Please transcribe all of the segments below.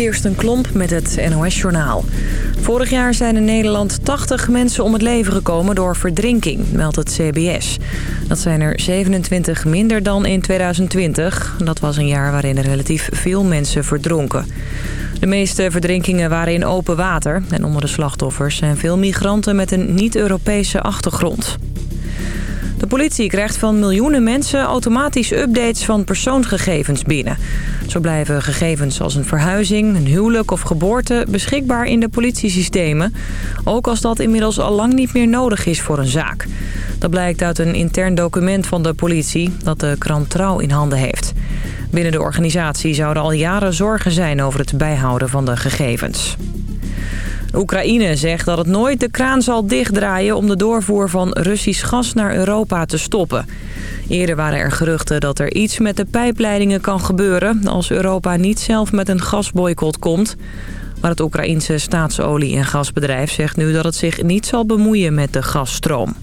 Kirsten Klomp met het NOS-journaal. Vorig jaar zijn in Nederland 80 mensen om het leven gekomen door verdrinking, meldt het CBS. Dat zijn er 27 minder dan in 2020. Dat was een jaar waarin er relatief veel mensen verdronken. De meeste verdrinkingen waren in open water. En onder de slachtoffers zijn veel migranten met een niet-Europese achtergrond. De politie krijgt van miljoenen mensen automatisch updates van persoonsgegevens binnen. Zo blijven gegevens als een verhuizing, een huwelijk of geboorte beschikbaar in de politiesystemen. Ook als dat inmiddels al lang niet meer nodig is voor een zaak. Dat blijkt uit een intern document van de politie dat de krant Trouw in handen heeft. Binnen de organisatie zouden al jaren zorgen zijn over het bijhouden van de gegevens. Oekraïne zegt dat het nooit de kraan zal dichtdraaien om de doorvoer van Russisch gas naar Europa te stoppen. Eerder waren er geruchten dat er iets met de pijpleidingen kan gebeuren als Europa niet zelf met een gasboycott komt. Maar het Oekraïense staatsolie- en gasbedrijf zegt nu dat het zich niet zal bemoeien met de gasstroom.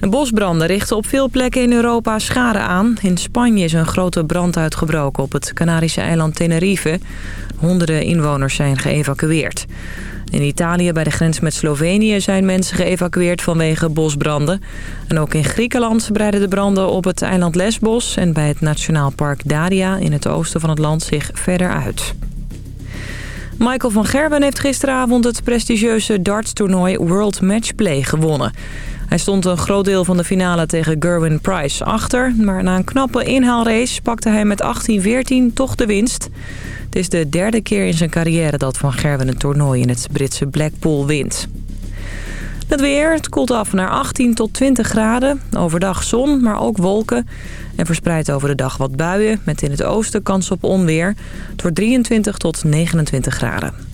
De bosbranden richten op veel plekken in Europa schade aan. In Spanje is een grote brand uitgebroken op het Canarische eiland Tenerife. Honderden inwoners zijn geëvacueerd. In Italië bij de grens met Slovenië zijn mensen geëvacueerd vanwege bosbranden. En ook in Griekenland breiden de branden op het eiland Lesbos... en bij het Nationaal Park Daria in het oosten van het land zich verder uit. Michael van Gerwen heeft gisteravond het prestigieuze dartstoernooi World Matchplay gewonnen. Hij stond een groot deel van de finale tegen Gerwin Price achter... maar na een knappe inhaalrace pakte hij met 18-14 toch de winst. Het is de derde keer in zijn carrière dat Van Gerwen een toernooi in het Britse Blackpool wint. Het weer, het koelt af naar 18 tot 20 graden. Overdag zon, maar ook wolken. En verspreid over de dag wat buien, met in het oosten kans op onweer. Het wordt 23 tot 29 graden.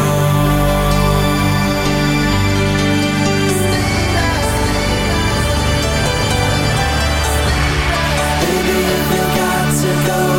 go.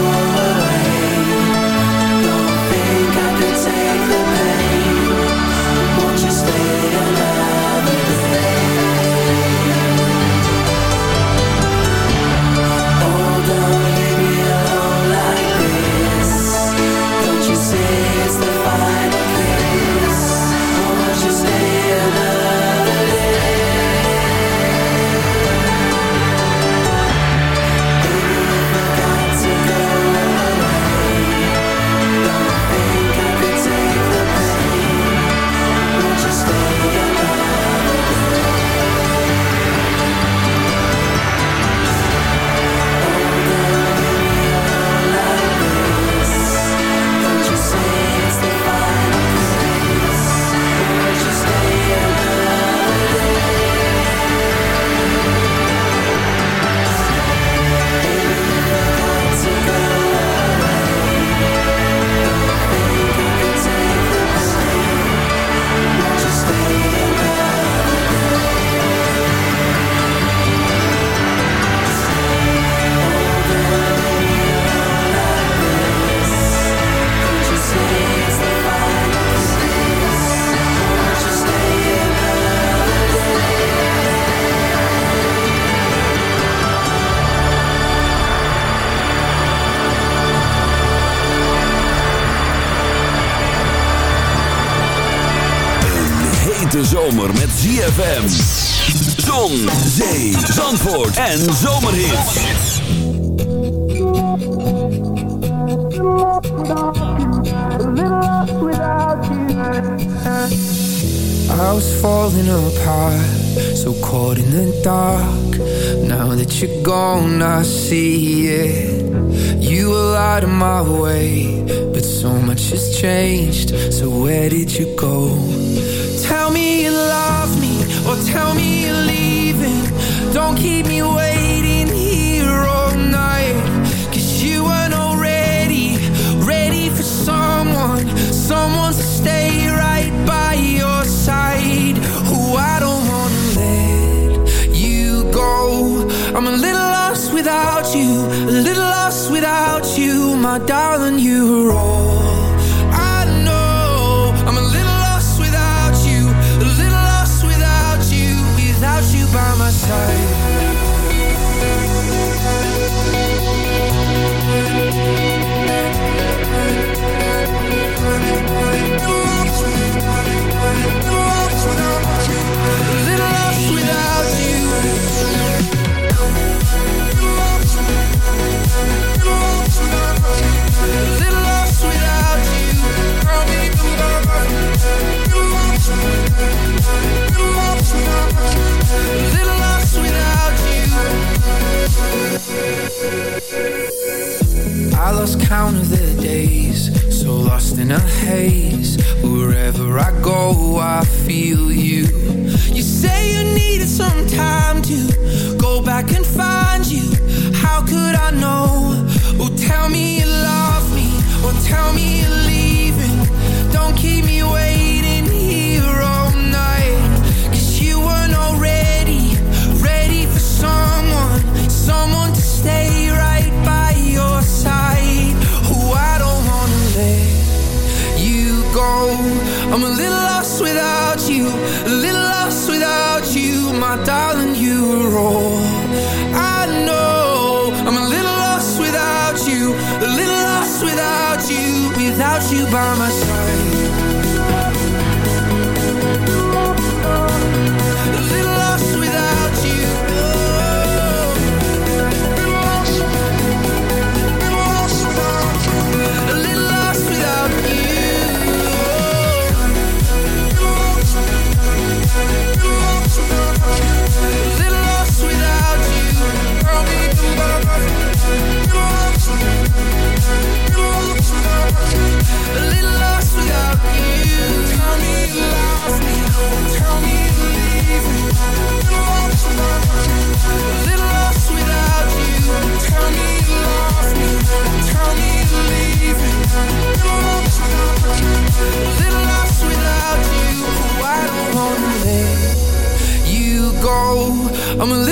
ZFM. Zon, zee, zandvoort en. I was falling apart, so caught in the dark. Now that you're gone, I see it. You were out of my way, but so much has changed. So where did you go? my doubt I'm a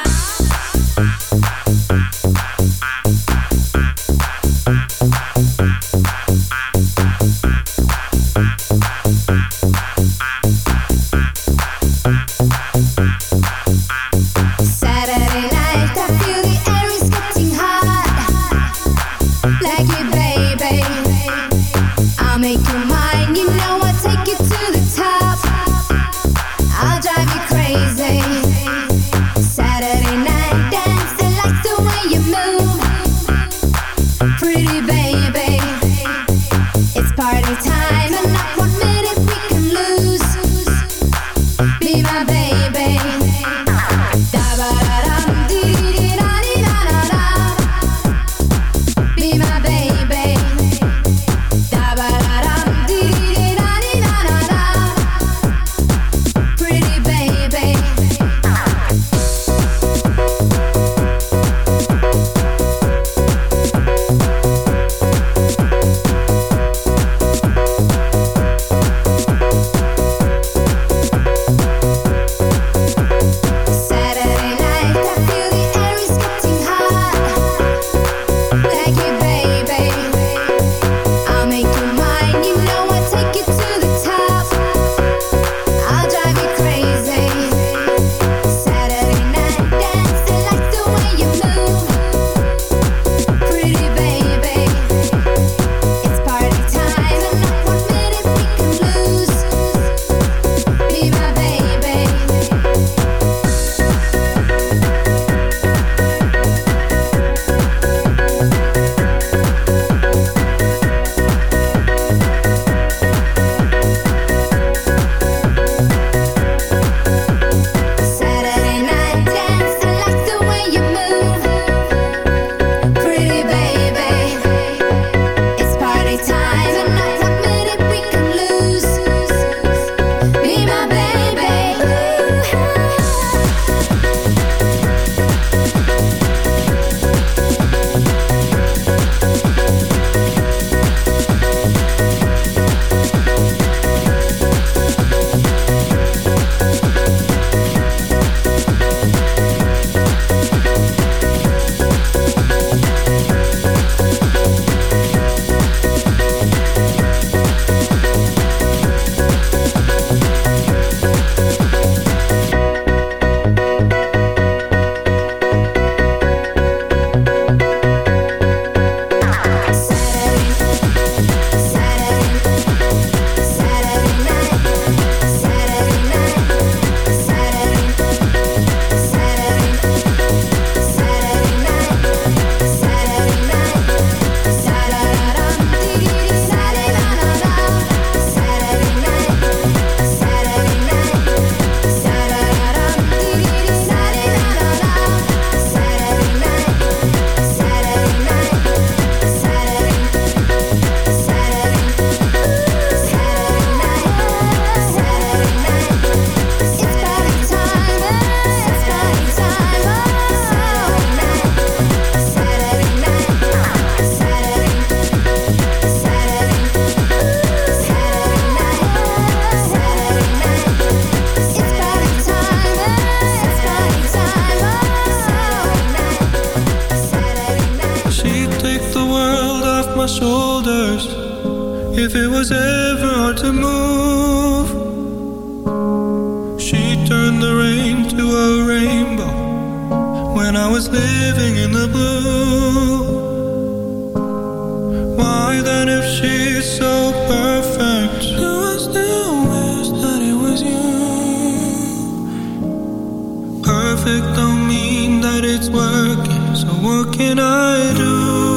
perfect don't mean that it's working. So what can I do?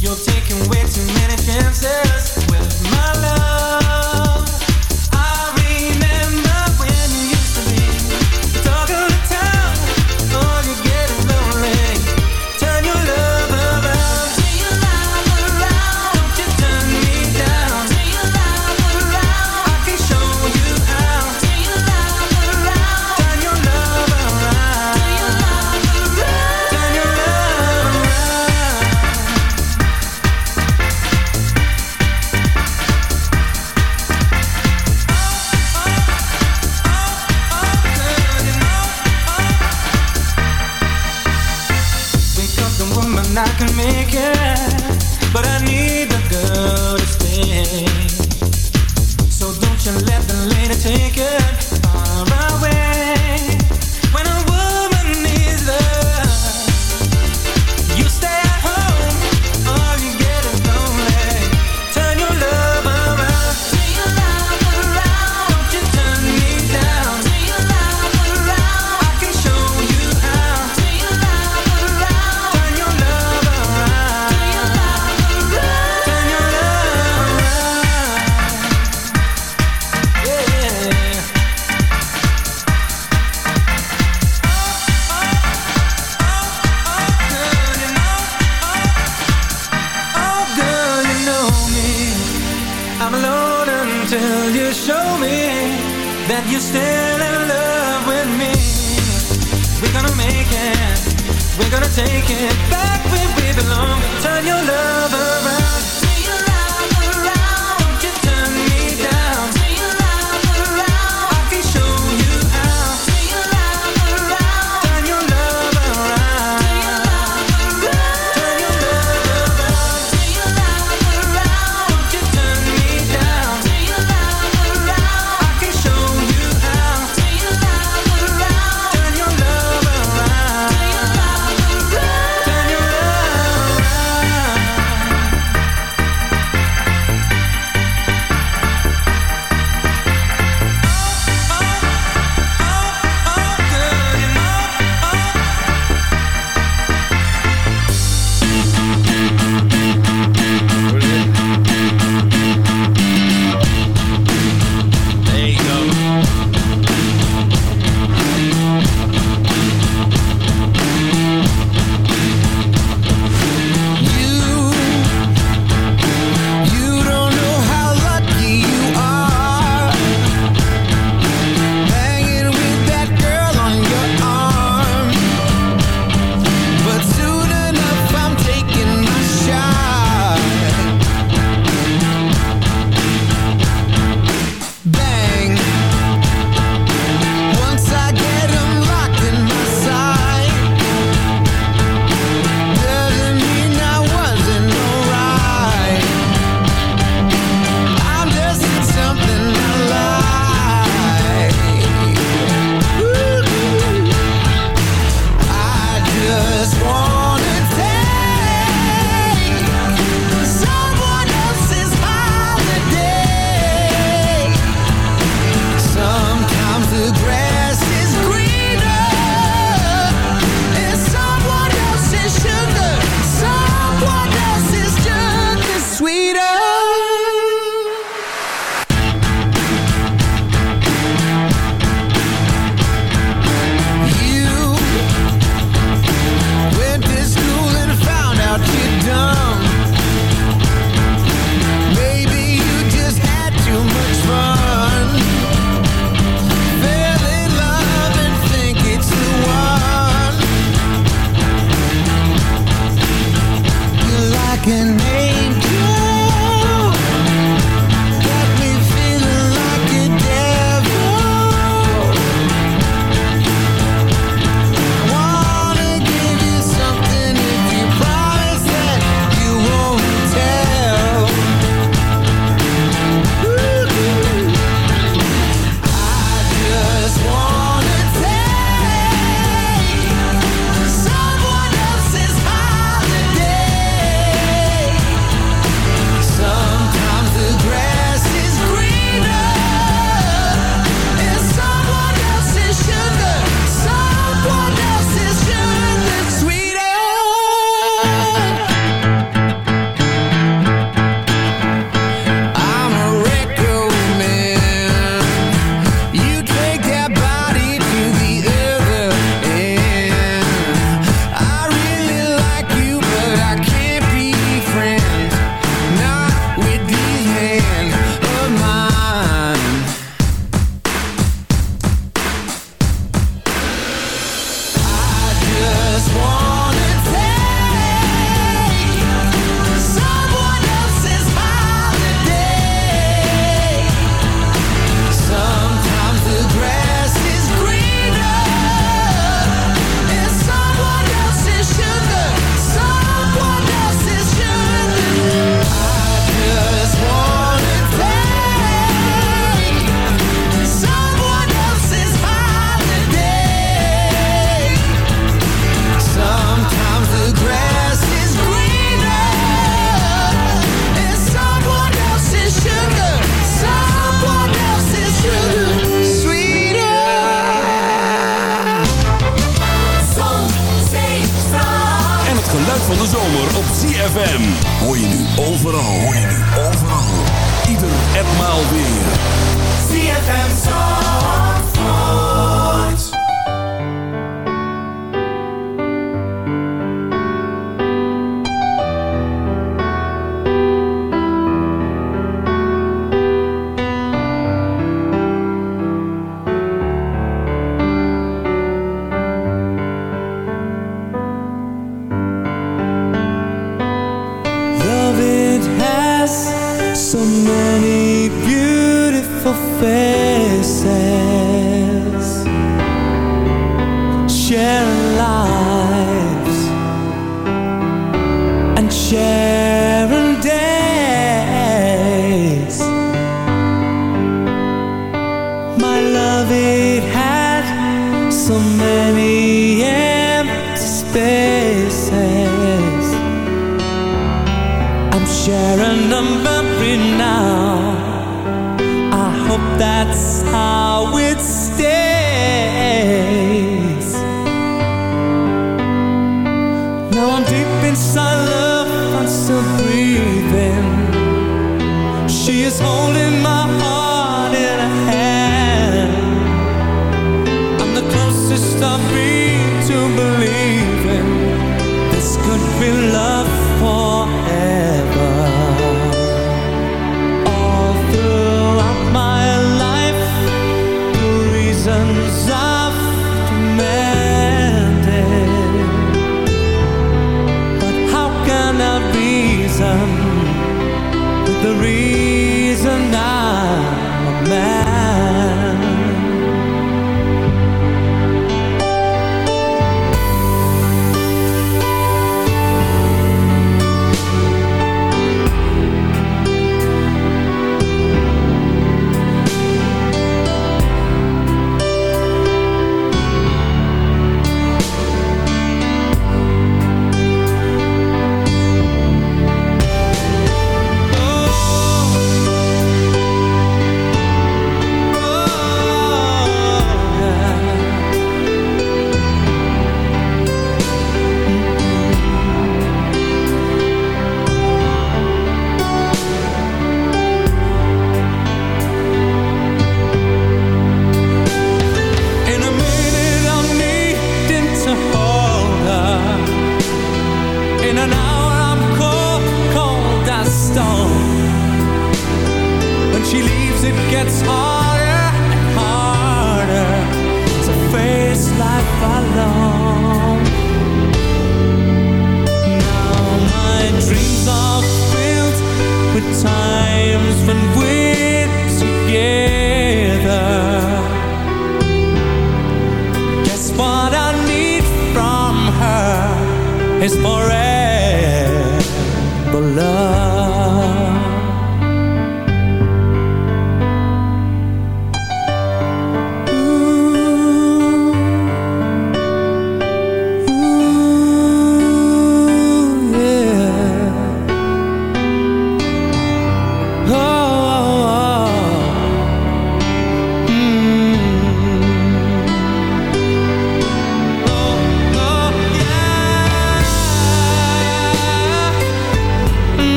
You're taking way too many chances.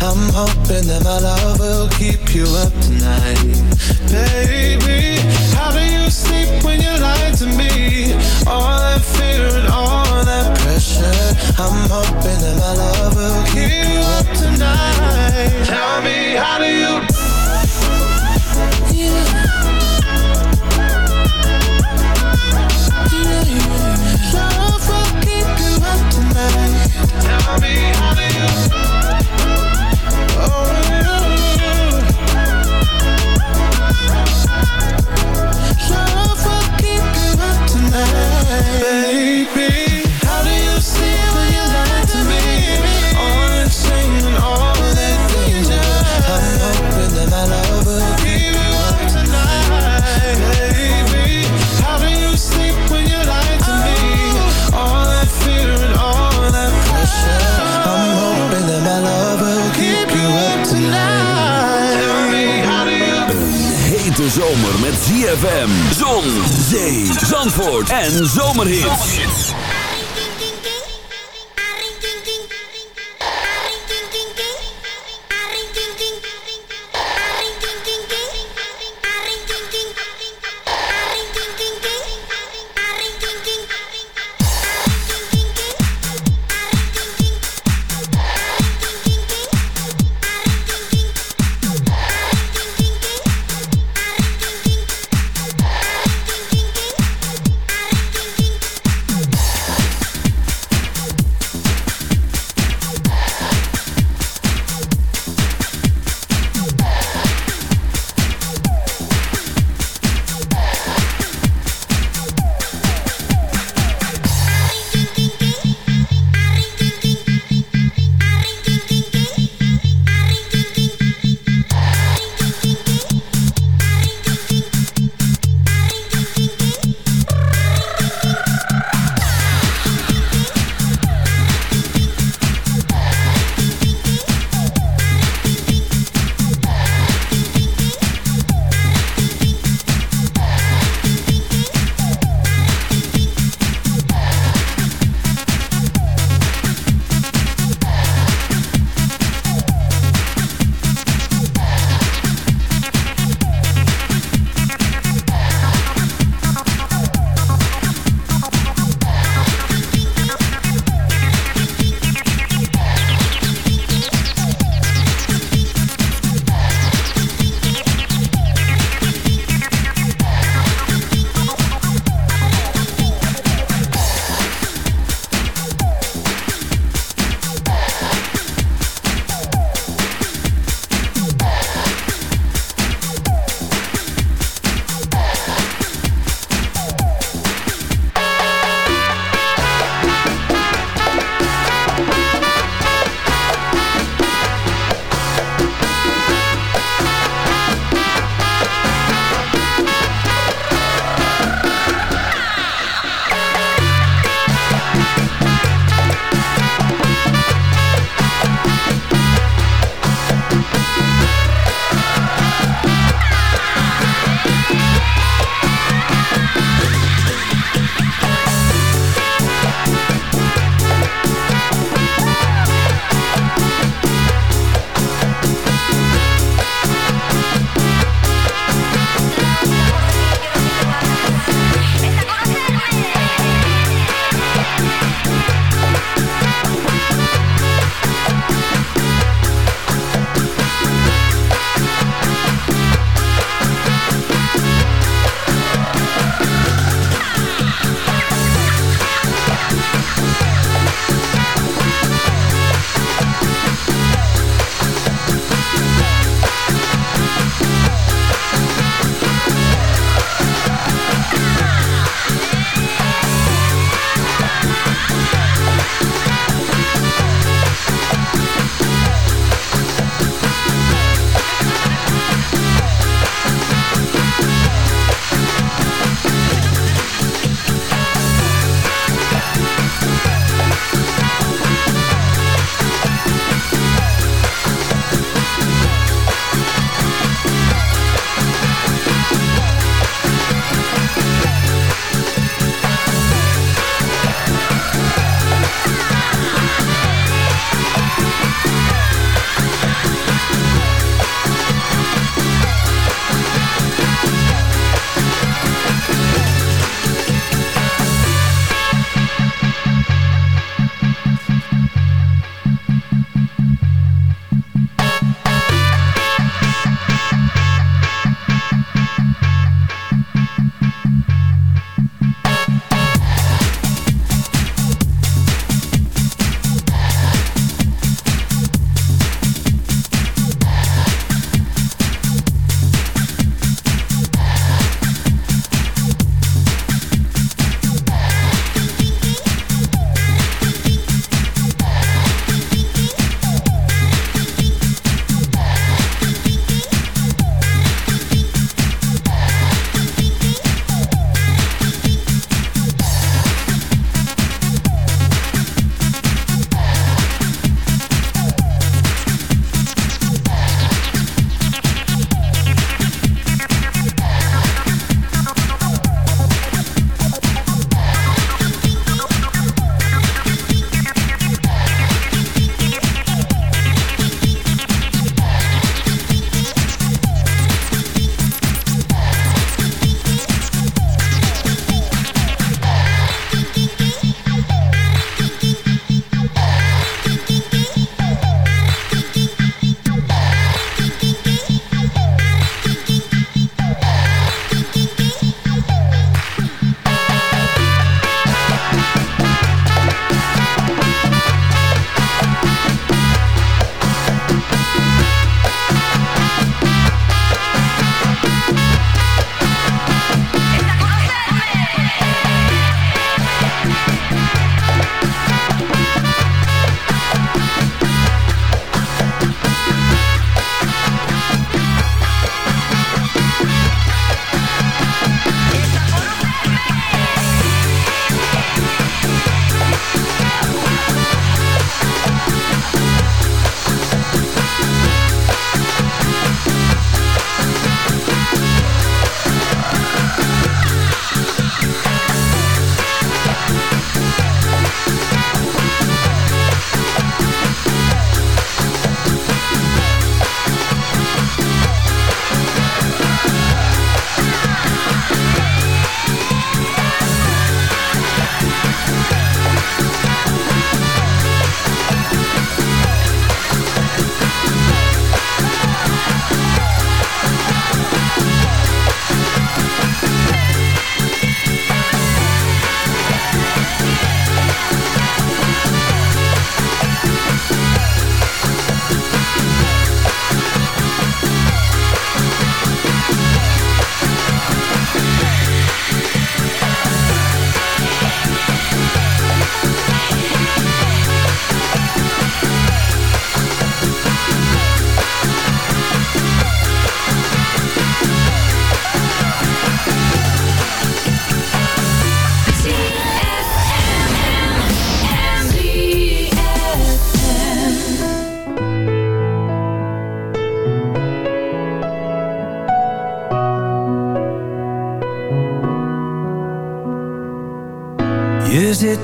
I'm hoping that my love will keep you up tonight, baby.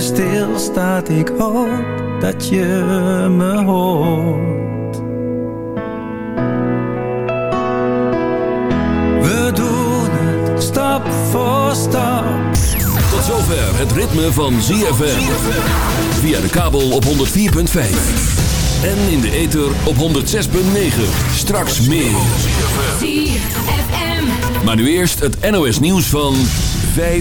stilstaat, ik hoop dat je me hoort. We doen het stap voor stap. Tot zover het ritme van ZFM. Via de kabel op 104.5. En in de ether op 106.9. Straks meer. ZFM. Maar nu eerst het NOS nieuws van 5